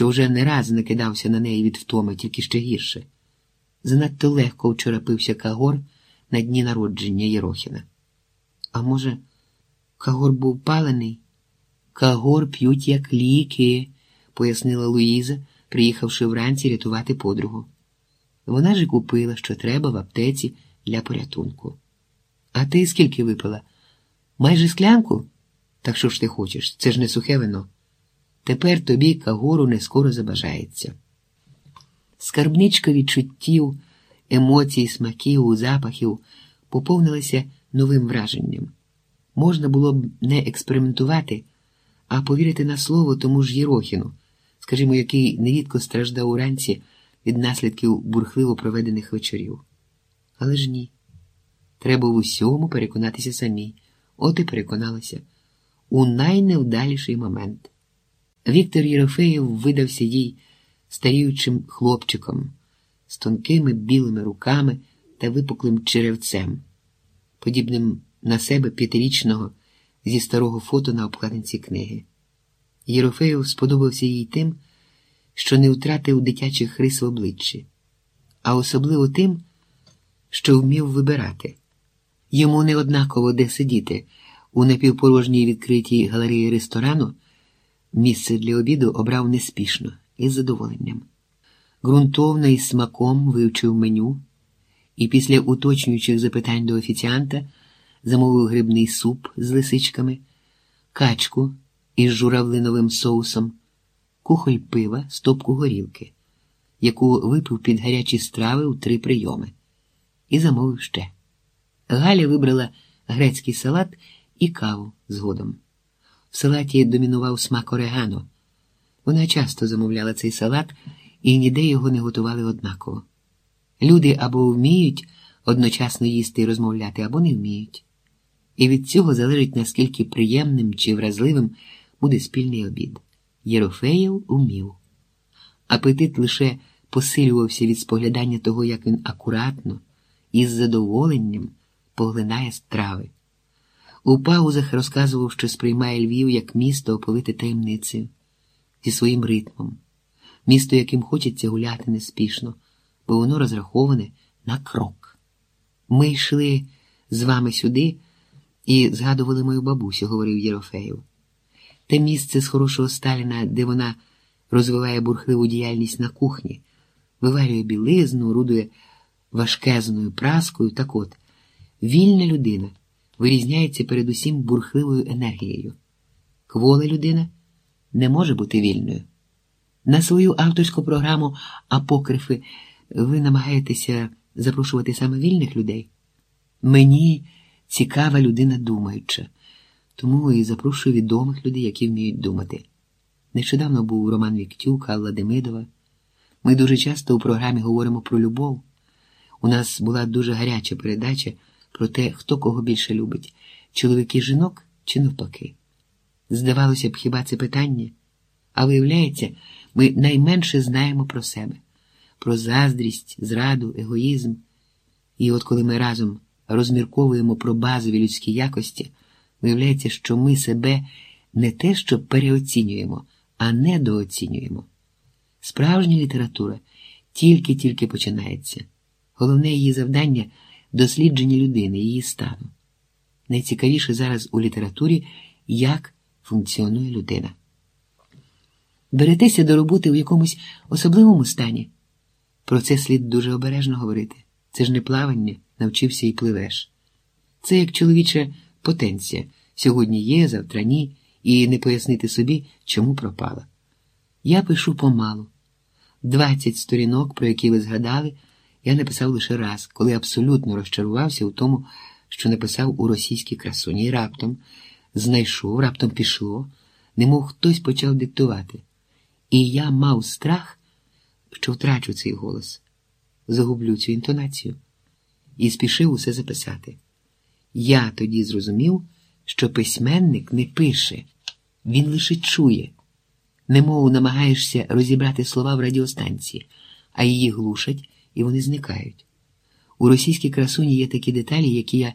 що вже не раз накидався на неї від втоми, тільки ще гірше. Занадто легко вчора пився Кагор на дні народження Єрохіна. А може, Кагор був палений? Кагор п'ють як ліки, пояснила Луїза, приїхавши вранці рятувати подругу. Вона ж купила, що треба в аптеці для порятунку. А ти скільки випила? Майже склянку? Так що ж ти хочеш? Це ж не сухе вино. Тепер тобі кагору не скоро забажається. Скарбничка відчуттів, емоцій, смаків, запахів поповнилася новим враженням. Можна було б не експериментувати, а повірити на слово тому ж Єрохіну, скажімо, який нерідко страждав уранці від наслідків бурхливо проведених вечорів. Але ж ні. Треба в усьому переконатися самій. От і переконалася у найневдаліший момент. Віктор Єрофеєв видався їй старіючим хлопчиком з тонкими білими руками та випуклим черевцем, подібним на себе п'ятирічного зі старого фото на обкладинці книги. Єрофеєв сподобався їй тим, що не втратив дитячих рис в обличчі, а особливо тим, що вмів вибирати. Йому не однаково де сидіти у напівпорожній відкритій галереї ресторану. Місце для обіду обрав неспішно і з задоволенням. Ґрунтовно із смаком вивчив меню і після уточнюючих запитань до офіціанта замовив грибний суп з лисичками, качку із журавлиновим соусом, кухоль пива, стопку горілки, яку випив під гарячі страви у три прийоми, і замовив ще. Галя вибрала грецький салат і каву згодом. В салаті домінував смак орегано. Вона часто замовляла цей салат і ніде його не готували однаково. Люди або вміють одночасно їсти і розмовляти, або не вміють. І від цього залежить, наскільки приємним чи вразливим буде спільний обід. Єрофеєв умів. Апетит лише посилювався від споглядання того, як він акуратно і з задоволенням поглинає страви. У паузах розказував, що сприймає Львів як місто оповите таємницею зі своїм ритмом, місто, яким хочеться гуляти неспішно, бо воно розраховане на крок. Ми йшли з вами сюди і згадували мою бабусю, говорив Єрофеєв. Те місце з хорошого Сталіна, де вона розвиває бурхливу діяльність на кухні, виварює білизну, орудує важкезною праскою. Так от, вільна людина вирізняється передусім бурхливою енергією. Квола людина не може бути вільною. На свою авторську програму Апокрифи ви намагаєтеся запрошувати саме вільних людей. Мені цікава людина думаюча, тому і запрошую відомих людей, які вміють думати. Нещодавно був Роман Віктюк, Алла Демидова. Ми дуже часто у програмі говоримо про любов. У нас була дуже гаряча передача про те, хто кого більше любить чоловіки жінок чи навпаки. Здавалося б, хіба це питання? А виявляється, ми найменше знаємо про себе, про заздрість, зраду, егоїзм. І от коли ми разом розмірковуємо про базові людські якості, виявляється, що ми себе не те, що переоцінюємо, а недооцінюємо. Справжня література тільки-тільки починається. Головне її завдання дослідження людини, її стану. Найцікавіше зараз у літературі, як функціонує людина. Беретеся до роботи в якомусь особливому стані. Про це слід дуже обережно говорити. Це ж не плавання, навчився і пливеш. Це як чоловіча потенція. Сьогодні є, завтра ні, і не пояснити собі, чому пропала. Я пишу помалу. Двадцять сторінок, про які ви згадали, я написав лише раз, коли абсолютно розчарувався у тому, що написав у російській красуні, і раптом знайшов, раптом пішло, немов хтось почав диктувати. І я мав страх, що втрачу цей голос, загублю цю інтонацію, і спішив усе записати. Я тоді зрозумів, що письменник не пише, він лише чує, немов намагаєшся розібрати слова в радіостанції, а її глушать, і вони зникають. У російській красуні є такі деталі, які я